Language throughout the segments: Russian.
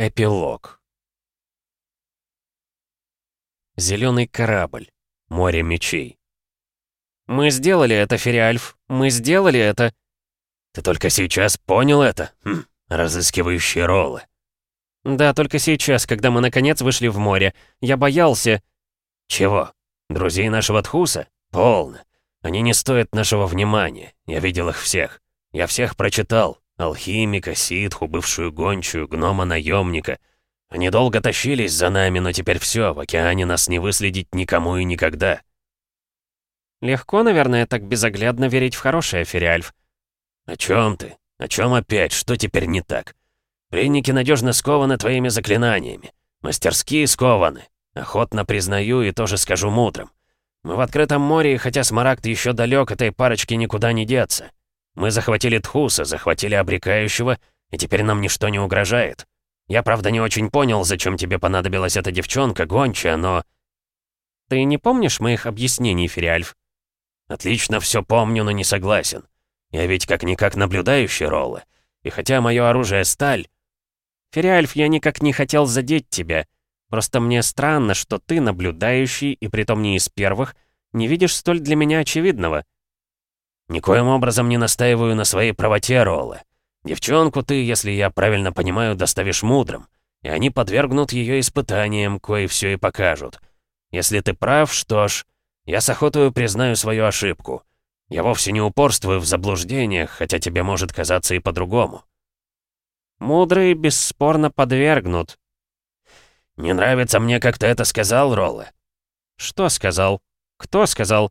Эпилог. Зеленый корабль. Море мечей. «Мы сделали это, Фериальф. Мы сделали это!» «Ты только сейчас понял это? Хм, разыскивающие роллы». «Да, только сейчас, когда мы наконец вышли в море. Я боялся...» «Чего? Друзей нашего Тхуса? Полно. Они не стоят нашего внимания. Я видел их всех. Я всех прочитал. Алхимика, ситху, бывшую гончую, гнома-наемника. Они долго тащились за нами, но теперь все, в океане нас не выследить никому и никогда. Легко, наверное, так безоглядно верить в хорошее, Фериальф. О чем ты? О чем опять? Что теперь не так? Пленники надежно скованы твоими заклинаниями. Мастерские скованы. Охотно признаю и тоже скажу мудрым. Мы в открытом море, и хотя Смарагд еще далек, этой парочке никуда не деться. Мы захватили Тхуса, захватили Обрекающего, и теперь нам ничто не угрожает. Я, правда, не очень понял, зачем тебе понадобилась эта девчонка, гончая, но...» «Ты не помнишь моих объяснений, Фериальф?» «Отлично все помню, но не согласен. Я ведь как-никак наблюдающий Роллы. И хотя мое оружие сталь...» «Фериальф, я никак не хотел задеть тебя. Просто мне странно, что ты, наблюдающий, и притом не из первых, не видишь столь для меня очевидного». Никоим образом не настаиваю на своей правоте, Роллы. Девчонку ты, если я правильно понимаю, доставишь мудрым, и они подвергнут ее испытаниям, кои все и покажут. Если ты прав, что ж, я с охотою признаю свою ошибку. Я вовсе не упорствую в заблуждениях, хотя тебе может казаться и по-другому. Мудрые бесспорно подвергнут. Не нравится мне, как ты это сказал, Роллы. Что сказал? Кто сказал?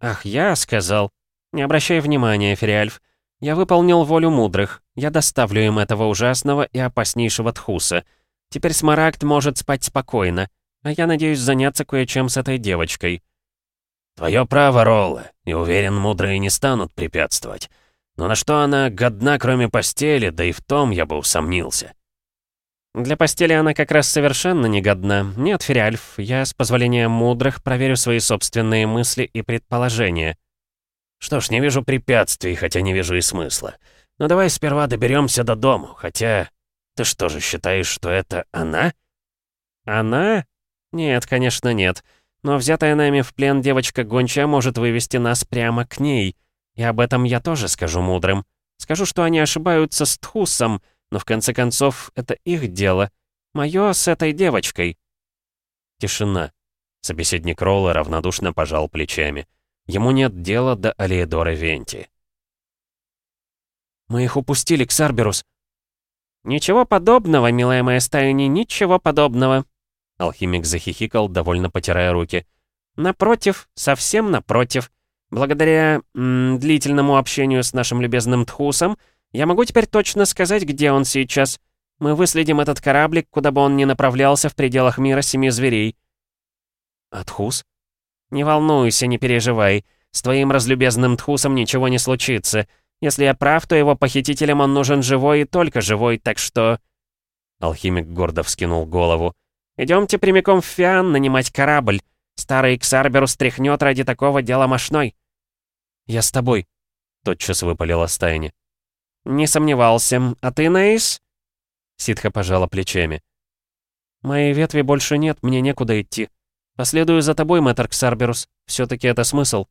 Ах, я сказал. Не обращай внимания, Фериальф. Я выполнил волю мудрых. Я доставлю им этого ужасного и опаснейшего тхуса. Теперь Смарагд может спать спокойно. А я надеюсь заняться кое-чем с этой девочкой. Твое право, Ролла, и уверен, мудрые не станут препятствовать. Но на что она годна, кроме постели, да и в том я бы усомнился. Для постели она как раз совершенно не годна. Нет, Фериальф, я, с позволения мудрых, проверю свои собственные мысли и предположения. Что ж, не вижу препятствий, хотя не вижу и смысла. Но давай сперва доберемся до дому, хотя... Ты что же считаешь, что это она? Она? Нет, конечно, нет. Но взятая нами в плен девочка гончая может вывести нас прямо к ней. И об этом я тоже скажу мудрым. Скажу, что они ошибаются с Тхусом, но в конце концов это их дело. Моё с этой девочкой. Тишина. Собеседник Ролла равнодушно пожал плечами. Ему нет дела до Алиэдора Венти. «Мы их упустили, Ксарберус». «Ничего подобного, милая моя Стайни, ничего подобного». Алхимик захихикал, довольно потирая руки. «Напротив, совсем напротив. Благодаря м, длительному общению с нашим любезным Тхусом, я могу теперь точно сказать, где он сейчас. Мы выследим этот кораблик, куда бы он ни направлялся в пределах мира семи зверей». «А Тхус?» «Не волнуйся, не переживай. С твоим разлюбезным Тхусом ничего не случится. Если я прав, то его похитителям он нужен живой и только живой, так что...» Алхимик гордо вскинул голову. «Идемте прямиком в Фиан нанимать корабль. Старый Ксарбер стряхнет ради такого дела мощной». «Я с тобой», — тотчас выпалила Стайни. «Не сомневался. А ты, Нейс?» Ситха пожала плечами. «Моей ветви больше нет, мне некуда идти. Последую за тобой, мэтр Ксарберус. Все-таки это смысл».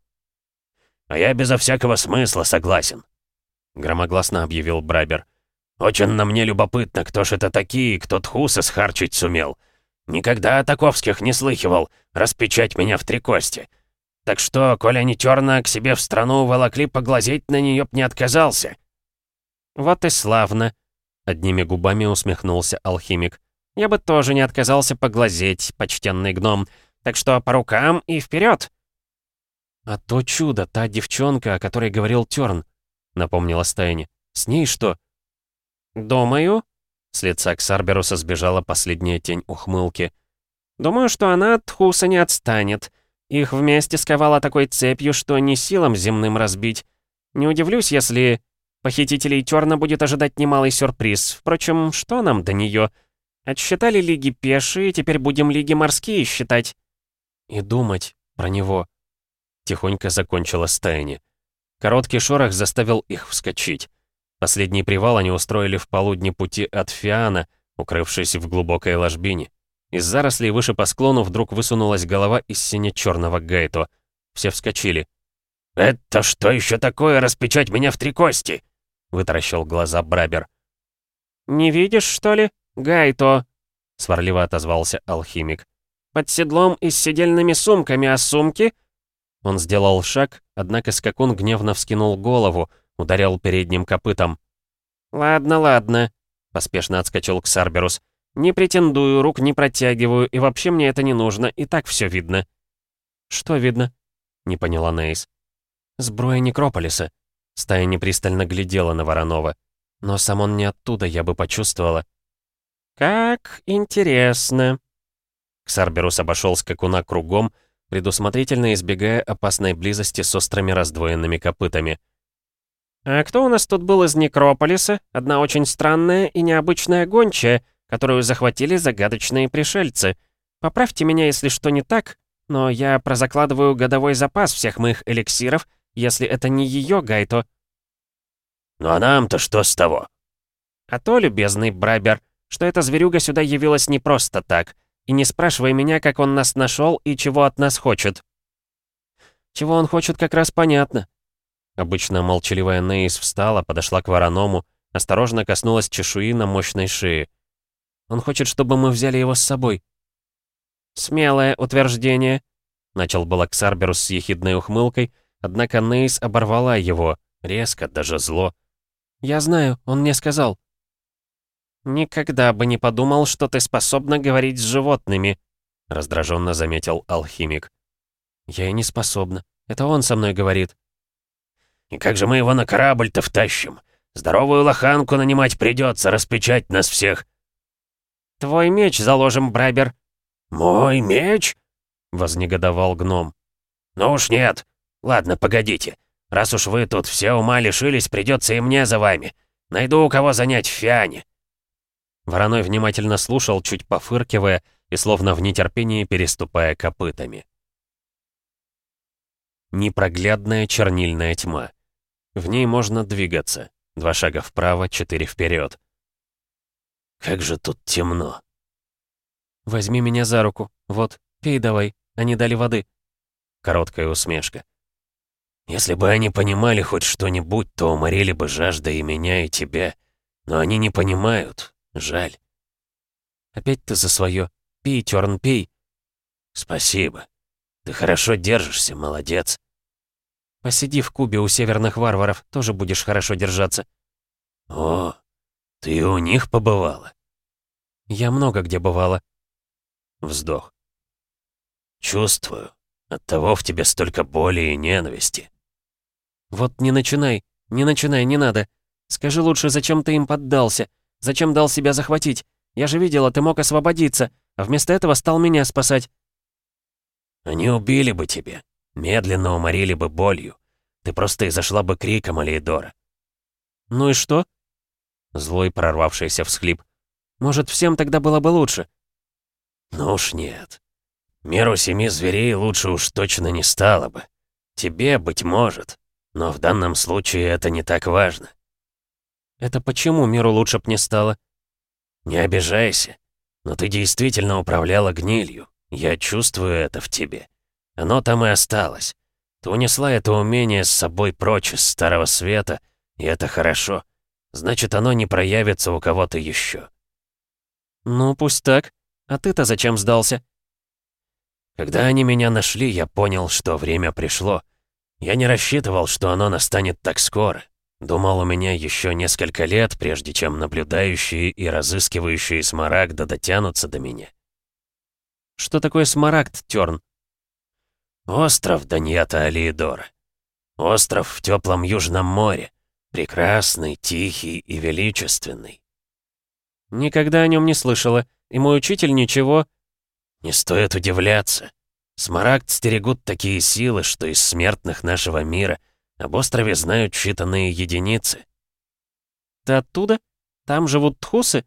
«А я безо всякого смысла согласен», — громогласно объявил Брайбер. «Очень на мне любопытно, кто ж это такие, кто Тхуса схарчить сумел. Никогда о таковских не слыхивал, распечать меня в три кости. Так что, коли они черно к себе в страну волокли, поглазеть на нее б не отказался». «Вот и славно», — одними губами усмехнулся алхимик. «Я бы тоже не отказался поглазеть, почтенный гном. Так что по рукам и вперед. «А то чудо, та девчонка, о которой говорил Тёрн», — напомнила Стайни. «С ней что?» «Думаю...» — с лица Ксарберуса сбежала последняя тень ухмылки. «Думаю, что она от Хуса не отстанет. Их вместе сковала такой цепью, что не силам земным разбить. Не удивлюсь, если похитителей Тёрна будет ожидать немалый сюрприз. Впрочем, что нам до неё? Отсчитали лиги пешие, теперь будем лиги морские считать». И думать про него. Тихонько закончила стаяни. Короткий шорох заставил их вскочить. Последний привал они устроили в полудне пути от Фиана, укрывшись в глубокой ложбине. Из зарослей выше по склону вдруг высунулась голова из сине-черного гайто. Все вскочили. «Это что еще такое распечать меня в три кости?» — вытаращил глаза Брабер. «Не видишь, что ли? Гайто!» — сварливо отозвался алхимик. «Под седлом и с седельными сумками, а сумки...» Он сделал шаг, однако скакун гневно вскинул голову, ударил передним копытом. «Ладно, ладно», — поспешно отскочил к Сарберус. «Не претендую, рук не протягиваю, и вообще мне это не нужно, и так все видно». «Что видно?» — не поняла Нейс. «Сброя Некрополиса». Стая непристально глядела на Воронова. Но сам он не оттуда, я бы почувствовала. «Как интересно!» Ксарберус обошел скакуна кругом, предусмотрительно избегая опасной близости с острыми раздвоенными копытами. «А кто у нас тут был из Некрополиса? Одна очень странная и необычная гончая, которую захватили загадочные пришельцы. Поправьте меня, если что не так, но я прозакладываю годовой запас всех моих эликсиров, если это не ее Гайто». «Ну а нам-то что с того?» «А то, любезный Брабер, что эта зверюга сюда явилась не просто так, и не спрашивай меня, как он нас нашел и чего от нас хочет». «Чего он хочет, как раз понятно». Обычно молчаливая Нейс встала, подошла к вороному, осторожно коснулась чешуи на мощной шее. «Он хочет, чтобы мы взяли его с собой». «Смелое утверждение», — начал было Ксарберус с ехидной ухмылкой, однако Нейс оборвала его, резко, даже зло. «Я знаю, он мне сказал». «Никогда бы не подумал, что ты способна говорить с животными», — раздраженно заметил алхимик. «Я и не способна. Это он со мной говорит». «И как же мы его на корабль-то втащим? Здоровую лоханку нанимать придется, распечать нас всех». «Твой меч заложим, Брабер». «Мой меч?» — вознегодовал гном. «Ну уж нет. Ладно, погодите. Раз уж вы тут все ума лишились, придется и мне за вами. Найду у кого занять в фиане». Вороной внимательно слушал, чуть пофыркивая и словно в нетерпении переступая копытами. Непроглядная чернильная тьма. В ней можно двигаться. Два шага вправо, четыре вперед. «Как же тут темно!» «Возьми меня за руку. Вот, пей давай. Они дали воды». Короткая усмешка. «Если бы они понимали хоть что-нибудь, то уморили бы жаждой и меня, и тебя. Но они не понимают. Жаль. Опять ты за свое. Пей, Тёрн, пей. Спасибо. Ты хорошо держишься, молодец. Посиди в кубе у северных варваров, тоже будешь хорошо держаться. О, ты у них побывала? Я много где бывала. Вздох. Чувствую. Оттого в тебе столько боли и ненависти. Вот не начинай, не начинай, не надо. Скажи лучше, зачем ты им поддался? Зачем дал себя захватить? Я же видела, ты мог освободиться, а вместо этого стал меня спасать». «Они убили бы тебя, медленно уморили бы болью. Ты просто изошла бы криком, Алиедора». «Ну и что?» Злой прорвавшийся всхлип. «Может, всем тогда было бы лучше?» «Ну уж нет. Миру семи зверей лучше уж точно не стало бы. Тебе, быть может, но в данном случае это не так важно. Это почему миру лучше б не стало? Не обижайся. Но ты действительно управляла гнилью. Я чувствую это в тебе. Оно там и осталось. Ты унесла это умение с собой прочь из Старого Света, и это хорошо. Значит, оно не проявится у кого-то еще. Ну, пусть так. А ты-то зачем сдался? Когда они меня нашли, я понял, что время пришло. Я не рассчитывал, что оно настанет так скоро. Думал, у меня еще несколько лет, прежде чем наблюдающие и разыскивающие смарагда дотянутся до меня. Что такое смарагд, Тёрн? Остров Даньята Алиедора. Остров в теплом Южном море. Прекрасный, тихий и величественный. Никогда о нем не слышала, и мой учитель ничего... Не стоит удивляться. Смарагд стерегут такие силы, что из смертных нашего мира — об острове знают считанные единицы. Ты оттуда? Там живут тхусы?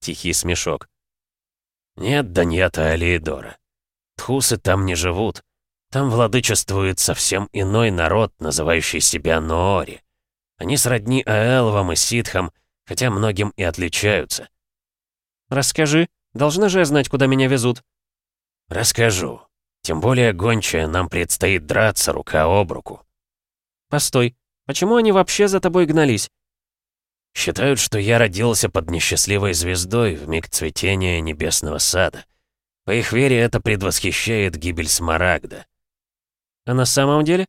Тихий смешок. Нет, Даньята Алиедора. Тхусы там не живут. Там владычествует совсем иной народ, называющий себя Ноори. Они сродни Аэлвам и Ситхам, хотя многим и отличаются. Расскажи. Должна же я знать, куда меня везут. Расскажу. Тем более, гончая, нам предстоит драться рука об руку. Постой. Почему они вообще за тобой гнались? Считают, что я родился под несчастливой звездой в миг цветения небесного сада. По их вере это предвосхищает гибель Смарагда. А на самом деле?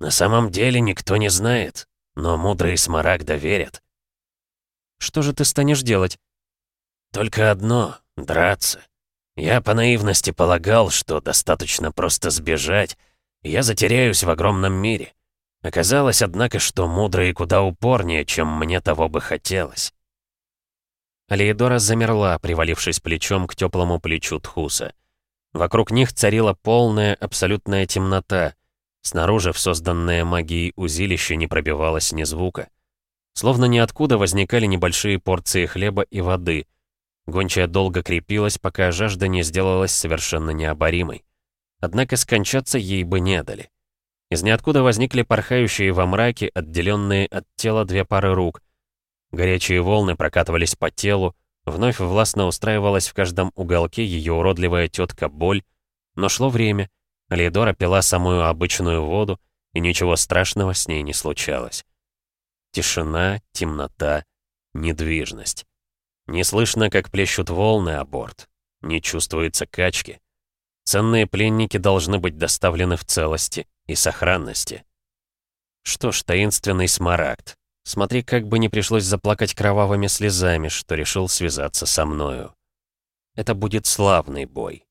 На самом деле никто не знает, но мудрые Смарагда верят. Что же ты станешь делать? Только одно — драться. Я по наивности полагал, что достаточно просто сбежать, и я затеряюсь в огромном мире. Оказалось, однако, что мудрые куда упорнее, чем мне того бы хотелось. Алиедора замерла, привалившись плечом к теплому плечу Тхуса. Вокруг них царила полная, абсолютная темнота. Снаружи в созданное магией узилище не пробивалось ни звука. Словно ниоткуда возникали небольшие порции хлеба и воды. Гончая долго крепилась, пока жажда не сделалась совершенно необоримой. Однако скончаться ей бы не дали. Из ниоткуда возникли порхающие во мраке, отделенные от тела две пары рук. Горячие волны прокатывались по телу, вновь властно устраивалась в каждом уголке ее уродливая тетка боль, но шло время, Алидора пила самую обычную воду, и ничего страшного с ней не случалось. Тишина, темнота, недвижность. Не слышно, как плещут волны о борт. Не чувствуется качки. Ценные пленники должны быть доставлены в целости и сохранности. Что ж, таинственный смарагд. Смотри, как бы не пришлось заплакать кровавыми слезами, что решил связаться со мною. Это будет славный бой.